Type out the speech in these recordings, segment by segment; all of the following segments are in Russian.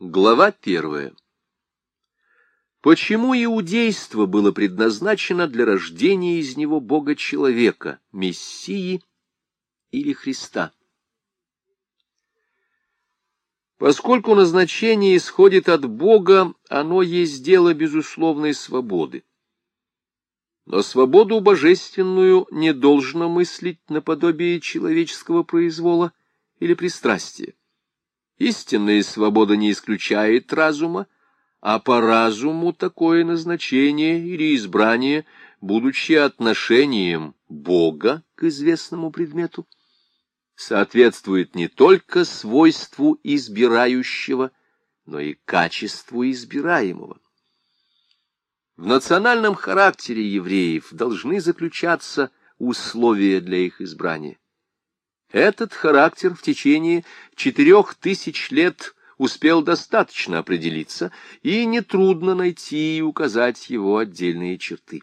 Глава первая. Почему иудейство было предназначено для рождения из него Бога-человека, Мессии или Христа? Поскольку назначение исходит от Бога, оно есть дело безусловной свободы. Но свободу божественную не должно мыслить наподобие человеческого произвола или пристрастия. Истинная свобода не исключает разума, а по разуму такое назначение или избрание, будучи отношением Бога к известному предмету, соответствует не только свойству избирающего, но и качеству избираемого. В национальном характере евреев должны заключаться условия для их избрания. Этот характер в течение четырех тысяч лет успел достаточно определиться, и нетрудно найти и указать его отдельные черты.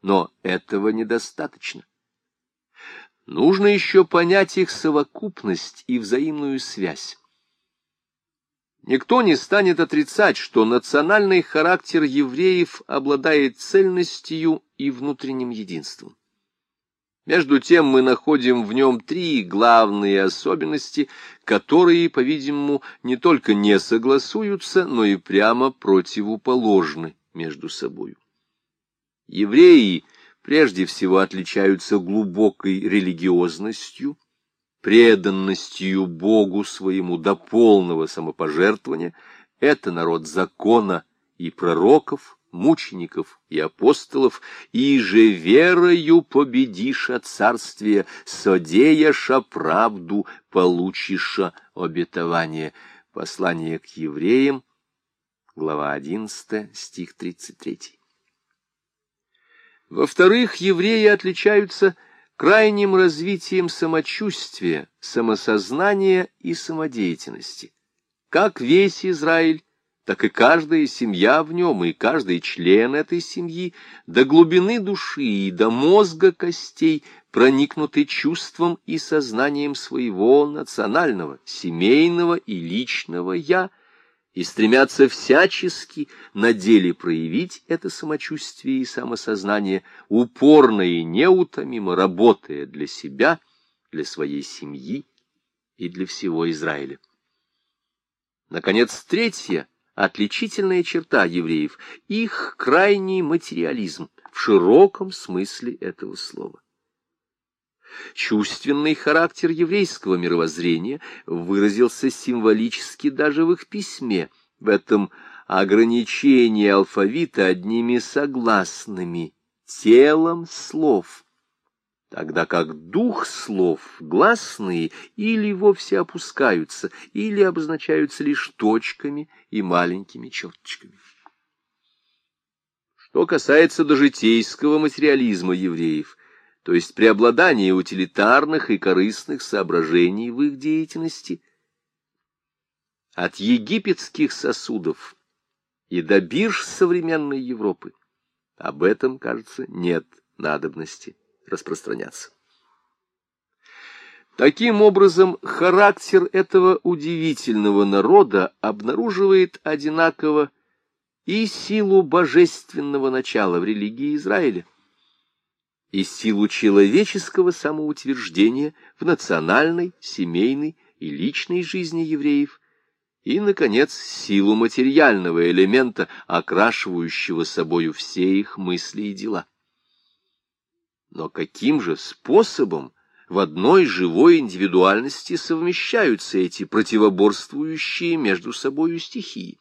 Но этого недостаточно. Нужно еще понять их совокупность и взаимную связь. Никто не станет отрицать, что национальный характер евреев обладает цельностью и внутренним единством. Между тем мы находим в нем три главные особенности, которые, по-видимому, не только не согласуются, но и прямо противоположны между собой. Евреи прежде всего отличаются глубокой религиозностью, преданностью Богу своему до полного самопожертвования. Это народ закона и пророков, мучеников и апостолов, и же верою победиша царствие, содеяша правду, получиша обетование. Послание к евреям, глава 11, стих 33. Во-вторых, евреи отличаются крайним развитием самочувствия, самосознания и самодеятельности. Как весь Израиль, так и каждая семья в нем, и каждый член этой семьи до глубины души и до мозга костей проникнуты чувством и сознанием своего национального, семейного и личного «я», и стремятся всячески на деле проявить это самочувствие и самосознание, упорно и неутомимо работая для себя, для своей семьи и для всего Израиля. Наконец, третье — отличительная черта евреев — их крайний материализм в широком смысле этого слова. Чувственный характер еврейского мировоззрения выразился символически даже в их письме, в этом ограничении алфавита одними согласными, телом слов — тогда как дух слов гласные или вовсе опускаются, или обозначаются лишь точками и маленькими черточками. Что касается дожитейского материализма евреев, то есть преобладания утилитарных и корыстных соображений в их деятельности, от египетских сосудов и до бирж современной Европы, об этом, кажется, нет надобности распространяться. Таким образом, характер этого удивительного народа обнаруживает одинаково и силу божественного начала в религии Израиля, и силу человеческого самоутверждения в национальной, семейной и личной жизни евреев, и, наконец, силу материального элемента, окрашивающего собою все их мысли и дела. Но каким же способом в одной живой индивидуальности совмещаются эти противоборствующие между собою стихии?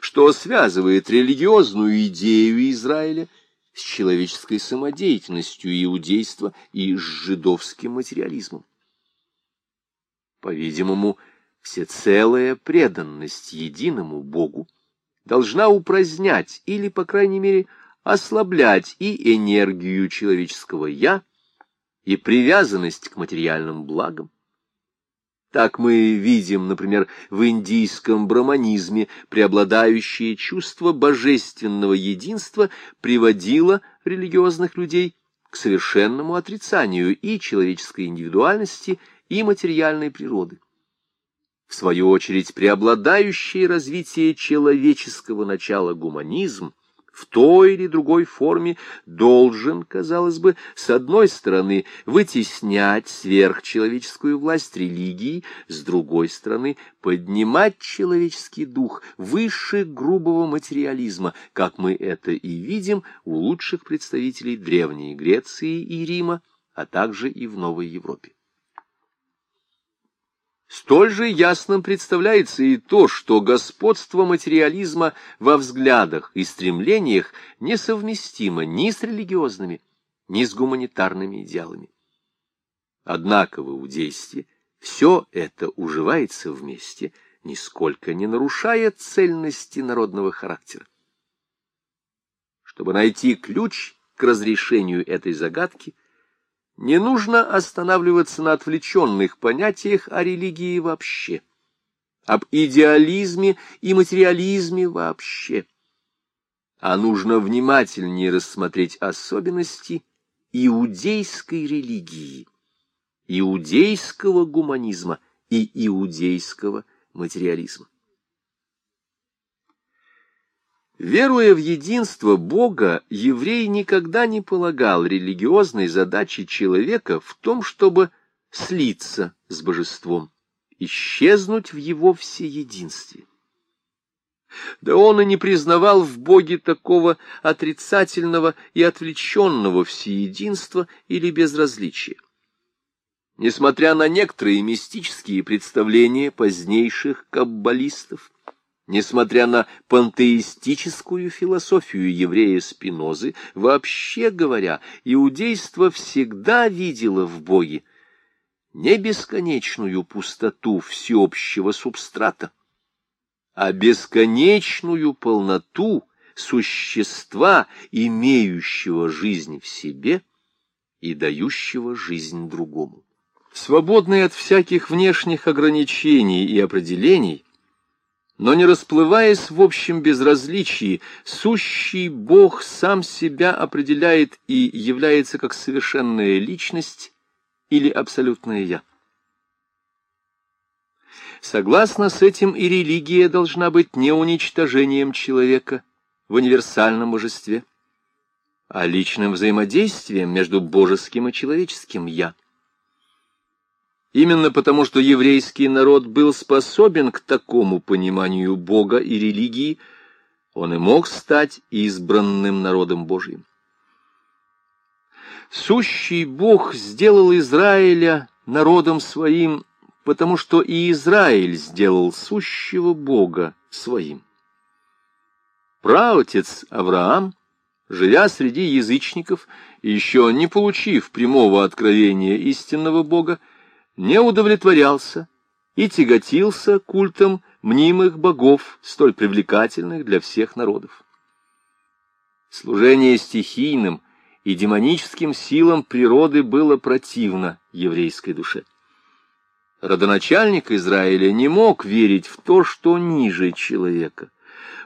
Что связывает религиозную идею Израиля с человеческой самодеятельностью иудейства и с жидовским материализмом? По-видимому, всецелая преданность единому Богу должна упразднять или, по крайней мере, ослаблять и энергию человеческого «я», и привязанность к материальным благам. Так мы видим, например, в индийском браманизме преобладающее чувство божественного единства приводило религиозных людей к совершенному отрицанию и человеческой индивидуальности, и материальной природы. в свою очередь преобладающее развитие человеческого начала гуманизм, в той или другой форме должен, казалось бы, с одной стороны вытеснять сверхчеловеческую власть религии, с другой стороны поднимать человеческий дух выше грубого материализма, как мы это и видим у лучших представителей Древней Греции и Рима, а также и в Новой Европе. Столь же ясным представляется и то, что господство материализма во взглядах и стремлениях несовместимо ни с религиозными, ни с гуманитарными идеалами. Однако в иудействе все это уживается вместе, нисколько не нарушая цельности народного характера. Чтобы найти ключ к разрешению этой загадки – не нужно останавливаться на отвлеченных понятиях о религии вообще, об идеализме и материализме вообще, а нужно внимательнее рассмотреть особенности иудейской религии, иудейского гуманизма и иудейского материализма. Веруя в единство Бога, еврей никогда не полагал религиозной задачи человека в том, чтобы слиться с божеством, исчезнуть в его всеединстве. Да он и не признавал в Боге такого отрицательного и отвлеченного всеединства или безразличия. Несмотря на некоторые мистические представления позднейших каббалистов, Несмотря на пантеистическую философию еврея Спинозы, вообще говоря, иудейство всегда видело в Боге не бесконечную пустоту всеобщего субстрата, а бесконечную полноту существа, имеющего жизнь в себе и дающего жизнь другому. Свободный от всяких внешних ограничений и определений, но не расплываясь в общем безразличии, сущий Бог сам себя определяет и является как совершенная личность или абсолютное «я». Согласно с этим и религия должна быть не уничтожением человека в универсальном божестве, а личным взаимодействием между божеским и человеческим «я». Именно потому, что еврейский народ был способен к такому пониманию Бога и религии, он и мог стать избранным народом Божьим. Сущий Бог сделал Израиля народом своим, потому что и Израиль сделал сущего Бога своим. Праотец Авраам, живя среди язычников, еще не получив прямого откровения истинного Бога, не удовлетворялся и тяготился культом мнимых богов, столь привлекательных для всех народов. Служение стихийным и демоническим силам природы было противно еврейской душе. Родоначальник Израиля не мог верить в то, что ниже человека.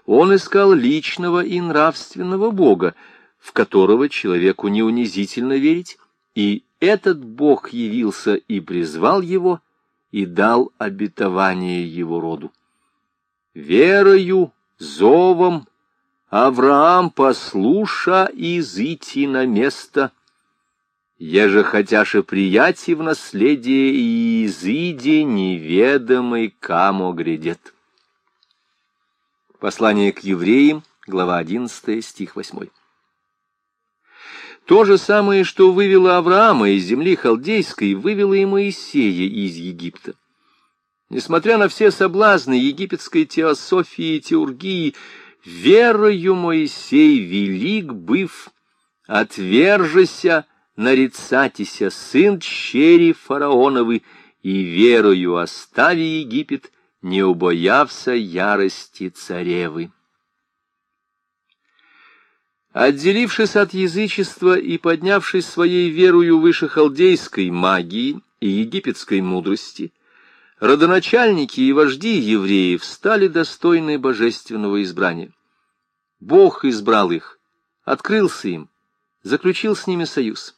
Он искал личного и нравственного Бога, в которого человеку не унизительно верить, и этот Бог явился и призвал его, и дал обетование его роду. Верою, зовом, Авраам послуша изыти на место, еже хотяше прияти в наследие и изыди неведомый камо грядет. Послание к евреям, глава 11, стих 8. То же самое, что вывело Авраама из земли халдейской, вывело и Моисея из Египта. Несмотря на все соблазны египетской теософии и теургии, верою Моисей велик быв, отвержися, нарицатися, сын чери фараоновы, и верою остави Египет, не убоявся ярости царевы. Отделившись от язычества и поднявшись своей верою выше халдейской магии и египетской мудрости, родоначальники и вожди евреев стали достойны божественного избрания. Бог избрал их, открылся им, заключил с ними союз.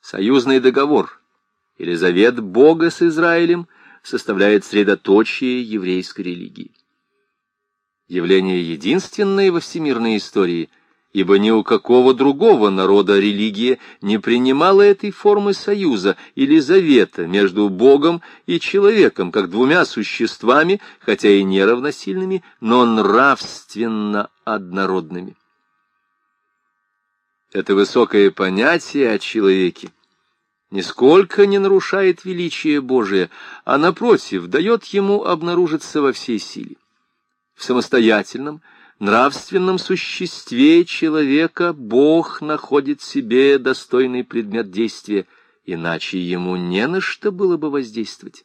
Союзный договор или завет Бога с Израилем составляет средоточие еврейской религии. Явление единственное во всемирной истории — ибо ни у какого другого народа религия не принимала этой формы союза или завета между Богом и человеком, как двумя существами, хотя и неравносильными, но нравственно однородными. Это высокое понятие о человеке нисколько не нарушает величие Божие, а, напротив, дает ему обнаружиться во всей силе. В самостоятельном, нравственном существе человека Бог находит себе достойный предмет действия, иначе ему не на что было бы воздействовать.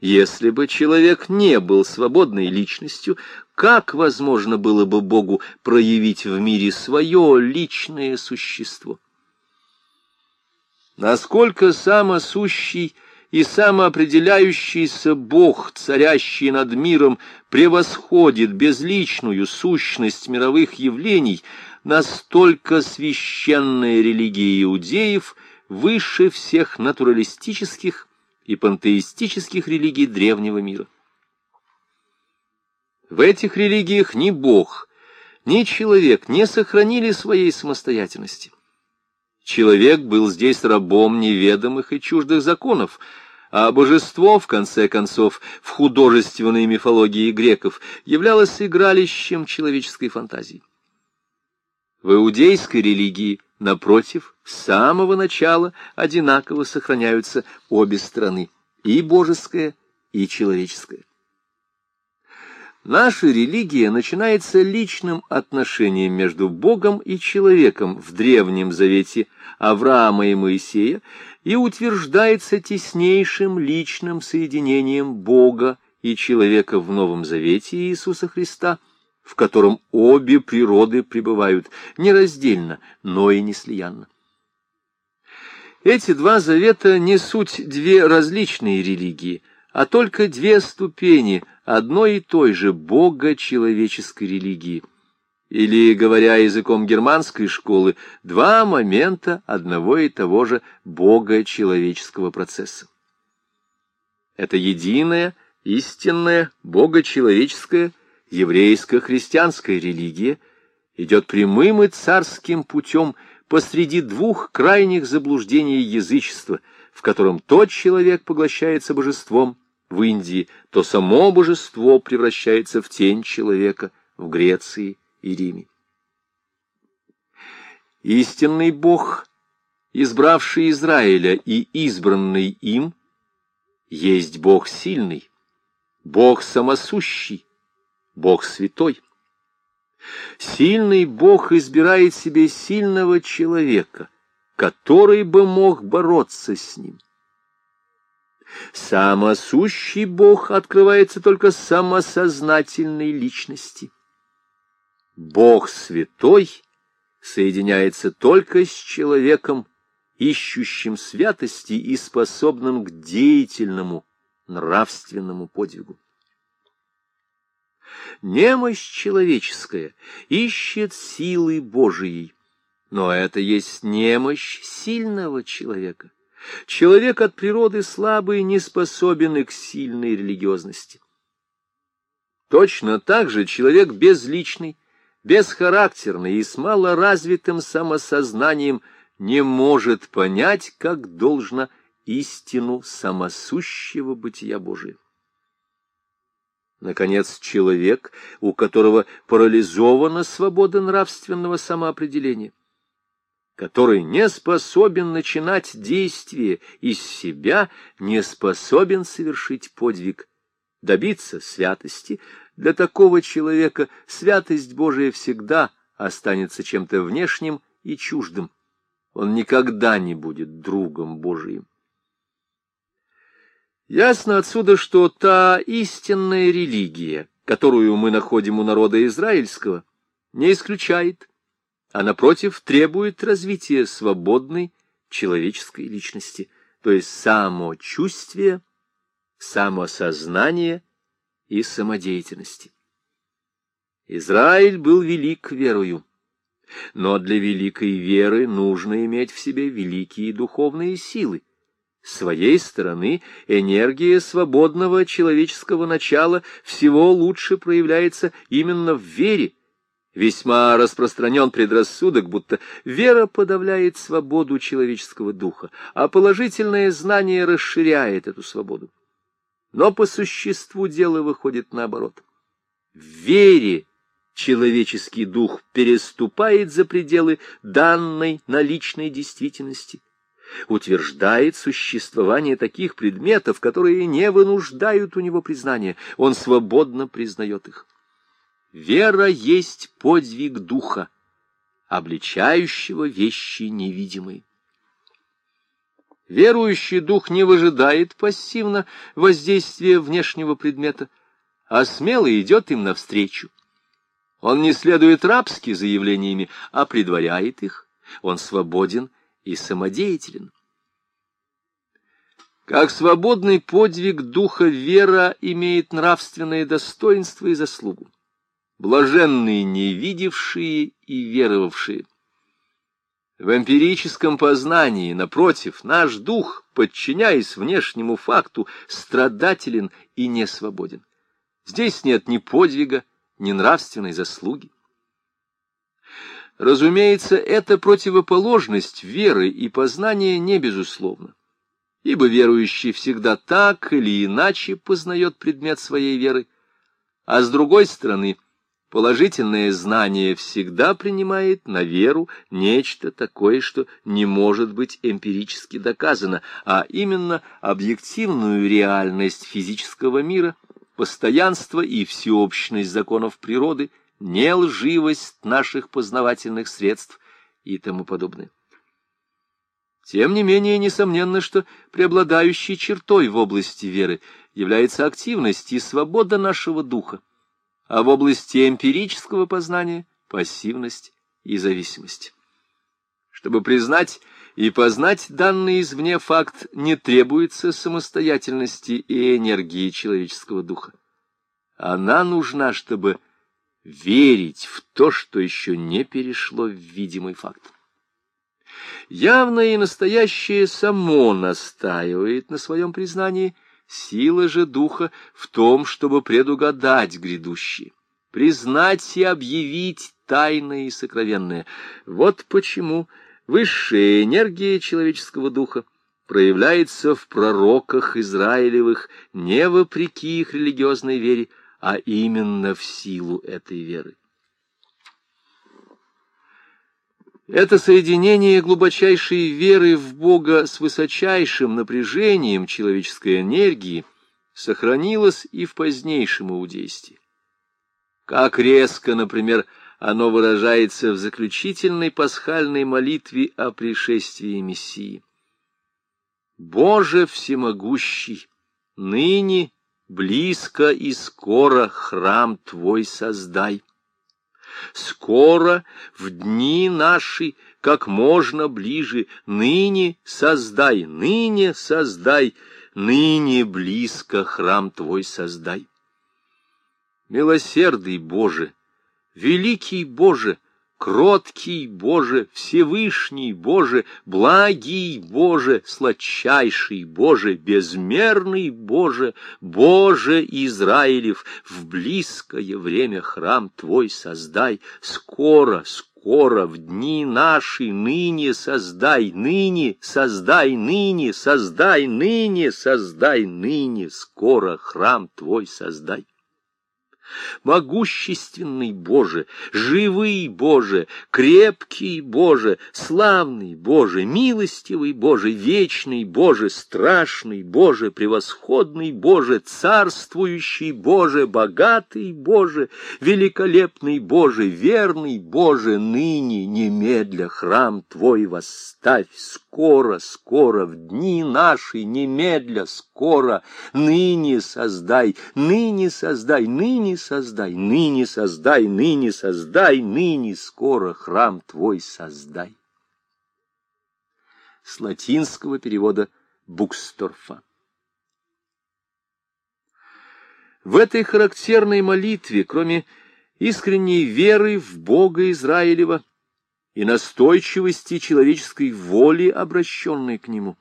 Если бы человек не был свободной личностью, как возможно было бы Богу проявить в мире свое личное существо? Насколько самосущий и самоопределяющийся Бог, царящий над миром, превосходит безличную сущность мировых явлений, настолько священная религия иудеев выше всех натуралистических и пантеистических религий древнего мира. В этих религиях ни Бог, ни человек не сохранили своей самостоятельности. Человек был здесь рабом неведомых и чуждых законов, а божество, в конце концов, в художественной мифологии греков, являлось игралищем человеческой фантазии. В иудейской религии, напротив, с самого начала одинаково сохраняются обе стороны, и божеская, и человеческая. Наша религия начинается личным отношением между Богом и человеком в Древнем Завете Авраама и Моисея и утверждается теснейшим личным соединением Бога и человека в Новом Завете Иисуса Христа, в котором обе природы пребывают нераздельно, но и неслиянно. Эти два завета не суть две различные религии, а только две ступени – одной и той же бога-человеческой религии. Или, говоря языком германской школы, два момента одного и того же бога-человеческого процесса. Это единая, истинная, бога-человеческая, еврейско-христианская религия идет прямым и царским путем посреди двух крайних заблуждений язычества, в котором тот человек поглощается божеством, в Индии, то само божество превращается в тень человека в Греции и Риме. Истинный Бог, избравший Израиля и избранный им, есть Бог сильный, Бог самосущий, Бог святой. Сильный Бог избирает себе сильного человека, который бы мог бороться с ним. Самосущий Бог открывается только самосознательной личности. Бог святой соединяется только с человеком, ищущим святости и способным к деятельному нравственному подвигу. Немощь человеческая ищет силы Божией, но это есть немощь сильного человека. Человек от природы слабый не способен к сильной религиозности. Точно так же человек безличный, бесхарактерный и с малоразвитым самосознанием не может понять, как должно истину самосущего бытия Божия. Наконец, человек, у которого парализована свобода нравственного самоопределения, который не способен начинать действие из себя, не способен совершить подвиг, добиться святости, для такого человека святость Божия всегда останется чем-то внешним и чуждым. Он никогда не будет другом Божиим. Ясно отсюда, что та истинная религия, которую мы находим у народа израильского, не исключает а, напротив, требует развития свободной человеческой личности, то есть самочувствия, самосознания и самодеятельности. Израиль был велик верою, но для великой веры нужно иметь в себе великие духовные силы, С своей стороны, энергия свободного человеческого начала всего лучше проявляется именно в вере. Весьма распространен предрассудок, будто вера подавляет свободу человеческого духа, а положительное знание расширяет эту свободу. Но по существу дело выходит наоборот. В вере человеческий дух переступает за пределы данной наличной действительности, утверждает существование таких предметов, которые не вынуждают у него признания, он свободно признает их. Вера есть подвиг духа, обличающего вещи невидимые. Верующий дух не выжидает пассивно воздействия внешнего предмета, а смело идет им навстречу. Он не следует рабски заявлениями, а предваряет их. Он свободен и самодеятелен. Как свободный подвиг духа вера имеет нравственное достоинство и заслугу. Блаженные не видевшие и веровавшие. В эмпирическом познании, напротив, наш дух, подчиняясь внешнему факту, страдателен и не свободен. Здесь нет ни подвига, ни нравственной заслуги. Разумеется, эта противоположность веры и познания не безусловна, ибо верующий всегда так или иначе познает предмет своей веры, а с другой стороны, положительное знание всегда принимает на веру нечто такое, что не может быть эмпирически доказано, а именно объективную реальность физического мира, постоянство и всеобщность законов природы — не лживость наших познавательных средств и тому подобное. Тем не менее, несомненно, что преобладающей чертой в области веры является активность и свобода нашего духа, а в области эмпирического познания — пассивность и зависимость. Чтобы признать и познать данный извне факт, не требуется самостоятельности и энергии человеческого духа. Она нужна, чтобы верить в то, что еще не перешло в видимый факт. Явное и настоящее само настаивает на своем признании, сила же духа в том, чтобы предугадать грядущее, признать и объявить тайное и сокровенное. Вот почему высшая энергия человеческого духа проявляется в пророках Израилевых не вопреки их религиозной вере, а именно в силу этой веры. Это соединение глубочайшей веры в Бога с высочайшим напряжением человеческой энергии сохранилось и в позднейшем иудействе. Как резко, например, оно выражается в заключительной пасхальной молитве о пришествии Мессии. «Боже всемогущий, ныне Близко и скоро храм Твой создай. Скоро, в дни наши, как можно ближе, ныне создай, ныне создай, ныне близко храм Твой создай. Милосердный Боже, великий Боже, Кроткий Боже, Всевышний Боже, благий Боже, сладчайший Боже, безмерный Боже, Боже Израилев, в близкое время храм Твой создай, скоро, скоро, в дни наши, ныне создай, ныне создай, ныне создай, ныне создай, ныне скоро храм Твой создай. Могущественный Боже, живый Боже, крепкий Боже, славный Боже, милостивый Боже, вечный Боже, страшный Боже, превосходный Боже, царствующий Боже, богатый Боже, великолепный Боже, верный Боже, ныне, немедля, храм Твой восставь, скоро, скоро, в дни наши, немедля, скоро, ныне создай, ныне создай, ныне создай, ныне создай, ныне создай, ныне скоро храм твой создай. С латинского перевода Буксторфа. В этой характерной молитве, кроме искренней веры в Бога Израилева, и настойчивости человеческой воли, обращенной к нему.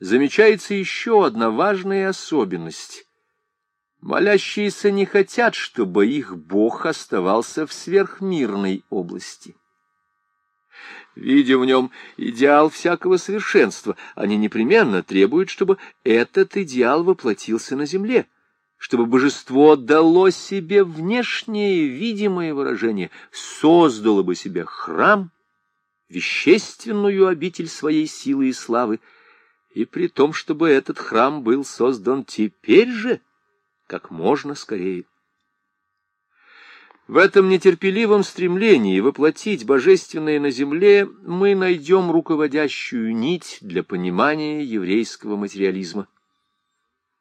замечается еще одна важная особенность. Молящиеся не хотят, чтобы их Бог оставался в сверхмирной области. Видя в нем идеал всякого совершенства, они непременно требуют, чтобы этот идеал воплотился на земле, чтобы божество дало себе внешнее видимое выражение, создало бы себе храм, вещественную обитель своей силы и славы, и при том, чтобы этот храм был создан теперь же, как можно скорее. В этом нетерпеливом стремлении воплотить божественное на земле мы найдем руководящую нить для понимания еврейского материализма,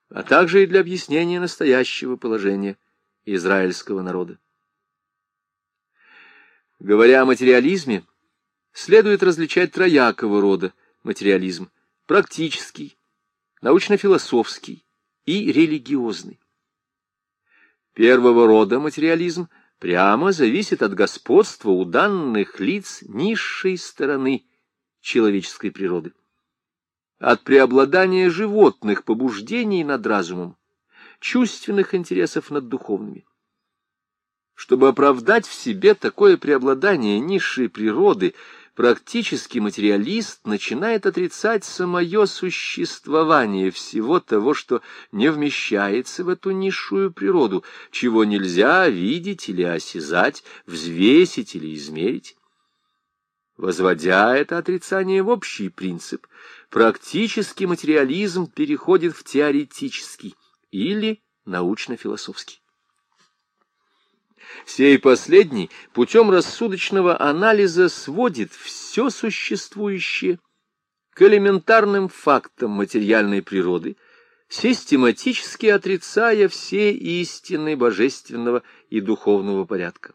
а также и для объяснения настоящего положения израильского народа. Говоря о материализме, следует различать троякого рода материализм – практический, научно-философский и религиозный. Первого рода материализм прямо зависит от господства у данных лиц низшей стороны человеческой природы. От преобладания животных побуждений над разумом, чувственных интересов над духовными. Чтобы оправдать в себе такое преобладание низшей природы, практический материалист начинает отрицать самое существование всего того, что не вмещается в эту низшую природу, чего нельзя видеть или осязать, взвесить или измерить. Возводя это отрицание в общий принцип, практический материализм переходит в теоретический или научно-философский. Сей последний путем рассудочного анализа сводит все существующее к элементарным фактам материальной природы, систематически отрицая все истины божественного и духовного порядка.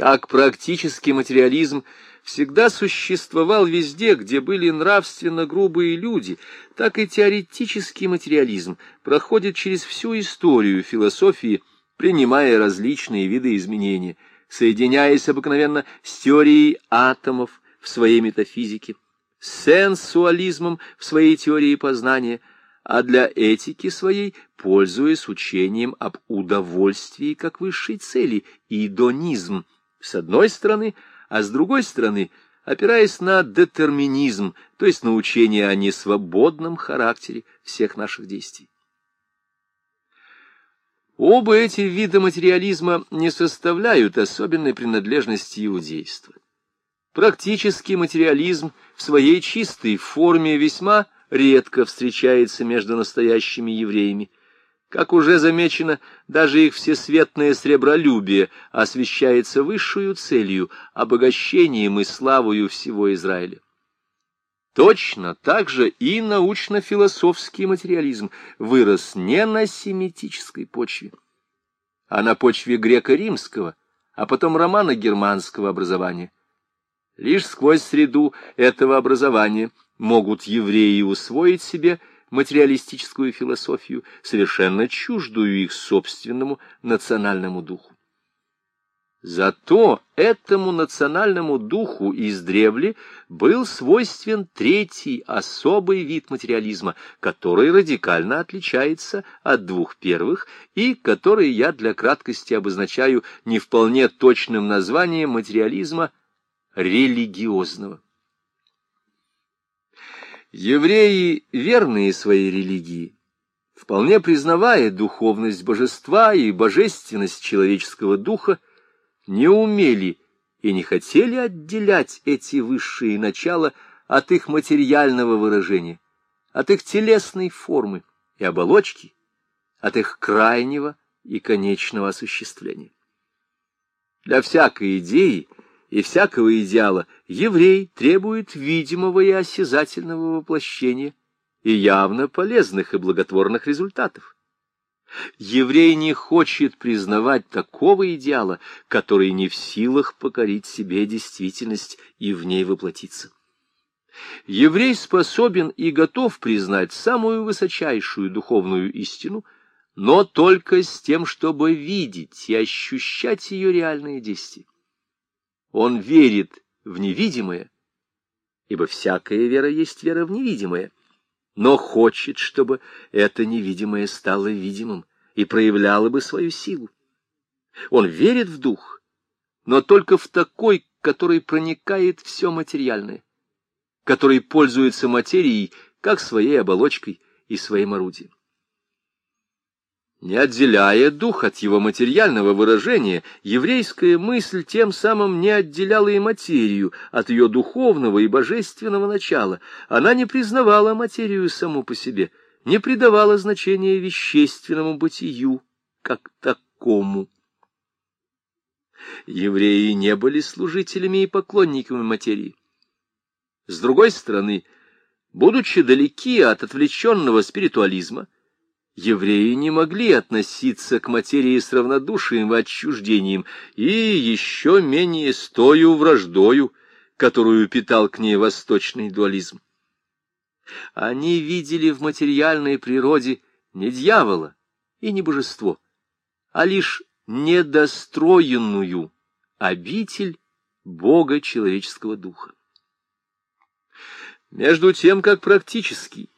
Как практический материализм всегда существовал везде, где были нравственно грубые люди, так и теоретический материализм проходит через всю историю философии принимая различные виды изменения, соединяясь обыкновенно с теорией атомов в своей метафизике, с сенсуализмом в своей теории познания, а для этики своей пользуясь учением об удовольствии как высшей цели, идонизм, с одной стороны, а с другой стороны, опираясь на детерминизм, то есть на учение о несвободном характере всех наших действий. Оба эти вида материализма не составляют особенной принадлежности иудейства. Практический материализм в своей чистой форме весьма редко встречается между настоящими евреями. Как уже замечено, даже их всесветное сребролюбие освещается высшую целью, обогащением и славою всего Израиля. Точно так же и научно-философский материализм вырос не на семитической почве, а на почве греко-римского, а потом романо-германского образования. Лишь сквозь среду этого образования могут евреи усвоить себе материалистическую философию, совершенно чуждую их собственному национальному духу. Зато этому национальному духу издревле был свойствен третий особый вид материализма, который радикально отличается от двух первых и который я для краткости обозначаю не вполне точным названием материализма религиозного. Евреи, верные своей религии, вполне признавая духовность божества и божественность человеческого духа, не умели и не хотели отделять эти высшие начала от их материального выражения, от их телесной формы и оболочки, от их крайнего и конечного осуществления. Для всякой идеи и всякого идеала еврей требует видимого и осязательного воплощения и явно полезных и благотворных результатов. Еврей не хочет признавать такого идеала, который не в силах покорить себе действительность и в ней воплотиться. Еврей способен и готов признать самую высочайшую духовную истину, но только с тем, чтобы видеть и ощущать ее реальные действия. Он верит в невидимое ибо всякая вера есть вера в невидимое, но хочет, чтобы это невидимое стало видимым и проявляло бы свою силу. Он верит в дух, но только в такой, который проникает все материальное, который пользуется материей как своей оболочкой и своим орудием. Не отделяя дух от его материального выражения, еврейская мысль тем самым не отделяла и материю от ее духовного и божественного начала. Она не признавала материю саму по себе, не придавала значения вещественному бытию как такому. Евреи не были служителями и поклонниками материи. С другой стороны, будучи далеки от отвлеченного спиритуализма, евреи не могли относиться к материи с равнодушием и отчуждением, и еще менее с тою враждою, которую питал к ней восточный дуализм. Они видели в материальной природе не дьявола и не божество, а лишь недостроенную обитель Бога человеческого духа. Между тем, как практический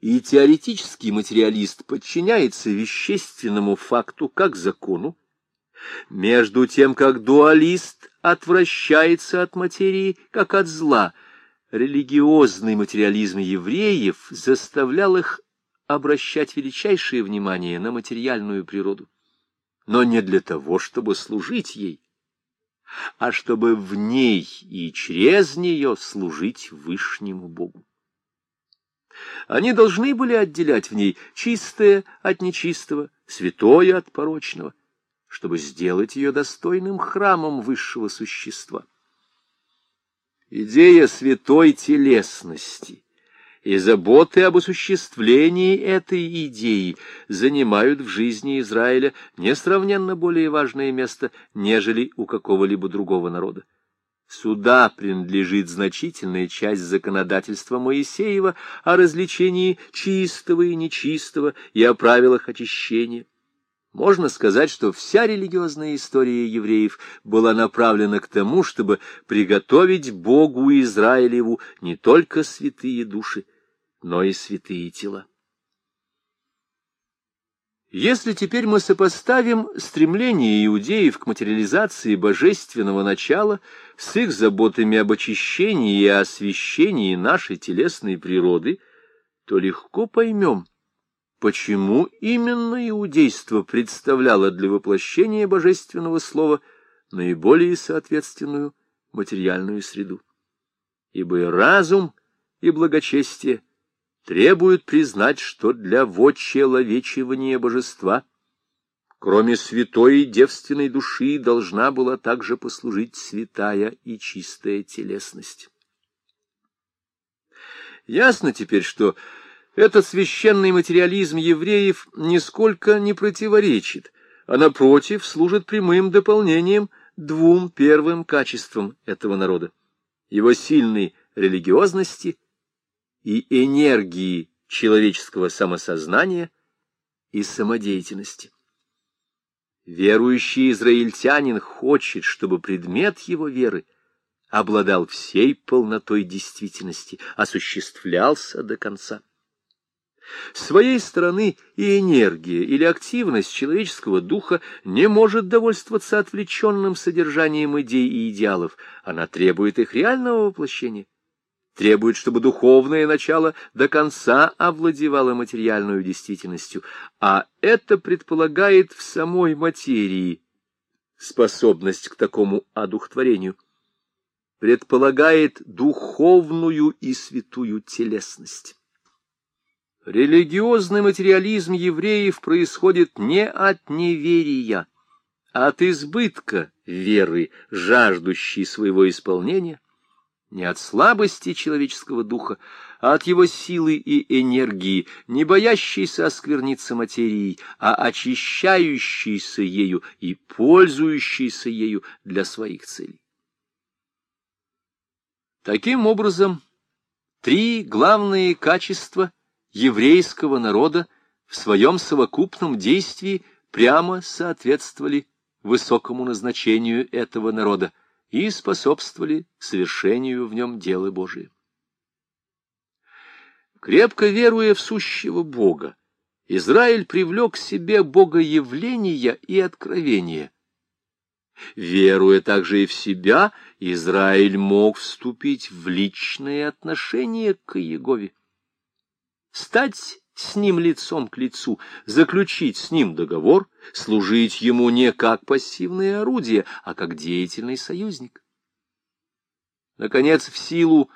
и теоретический материалист подчиняется вещественному факту как закону, между тем, как дуалист отвращается от материи как от зла, религиозный материализм евреев заставлял их обращать величайшее внимание на материальную природу, но не для того, чтобы служить ей, а чтобы в ней и через нее служить Вышнему Богу. Они должны были отделять в ней чистое от нечистого, святое от порочного, чтобы сделать ее достойным храмом высшего существа. Идея святой телесности и заботы об осуществлении этой идеи занимают в жизни Израиля несравненно более важное место, нежели у какого-либо другого народа. Сюда принадлежит значительная часть законодательства Моисеева о развлечении чистого и нечистого и о правилах очищения. Можно сказать, что вся религиозная история евреев была направлена к тому, чтобы приготовить Богу Израилеву не только святые души, но и святые тела. Если теперь мы сопоставим стремление иудеев к материализации божественного начала с их заботами об очищении и освящении нашей телесной природы, то легко поймем, почему именно иудейство представляло для воплощения божественного слова наиболее соответственную материальную среду. Ибо и разум, и благочестие — требует признать, что для вочеловечивания божества, кроме святой и девственной души, должна была также послужить святая и чистая телесность. Ясно теперь, что этот священный материализм евреев нисколько не противоречит, а напротив служит прямым дополнением двум первым качествам этого народа — его сильной религиозности и энергии человеческого самосознания и самодеятельности. Верующий израильтянин хочет, чтобы предмет его веры обладал всей полнотой действительности, осуществлялся до конца. С своей стороны и энергия или активность человеческого духа не может довольствоваться отвлеченным содержанием идей и идеалов, она требует их реального воплощения требует, чтобы духовное начало до конца овладевало материальную действительностью, а это предполагает в самой материи способность к такому одухотворению, предполагает духовную и святую телесность. Религиозный материализм евреев происходит не от неверия, а от избытка веры, жаждущей своего исполнения, не от слабости человеческого духа, а от его силы и энергии, не боящейся оскверниться материей, а очищающейся ею и пользующейся ею для своих целей. Таким образом, три главные качества еврейского народа в своем совокупном действии прямо соответствовали высокому назначению этого народа — и способствовали совершению в нем дела Божия. Крепко веруя в сущего Бога, Израиль привлек к себе богоявления и откровения. Веруя также и в себя, Израиль мог вступить в личные отношения к Иегове. Стать с ним лицом к лицу, заключить с ним договор, служить ему не как пассивное орудие, а как деятельный союзник. Наконец, в силу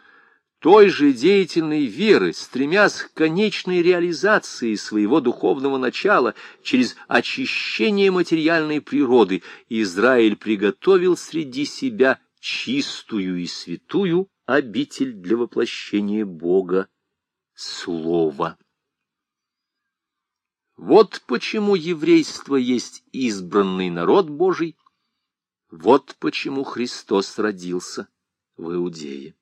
той же деятельной веры, стремясь к конечной реализации своего духовного начала через очищение материальной природы, Израиль приготовил среди себя чистую и святую обитель для воплощения Бога Слова. Вот почему еврейство есть избранный народ Божий, вот почему Христос родился в Иудее.